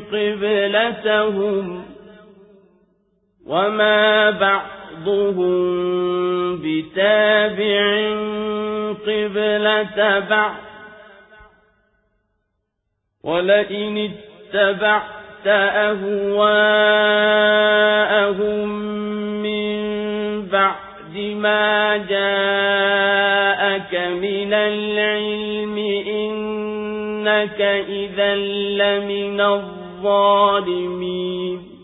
قبلتهم وما بعضهم بتابع قبلة بعض. ولئن اتبعت أهواءهم من بعد ما جاءك من العلم إنك إذا لمن الظالمين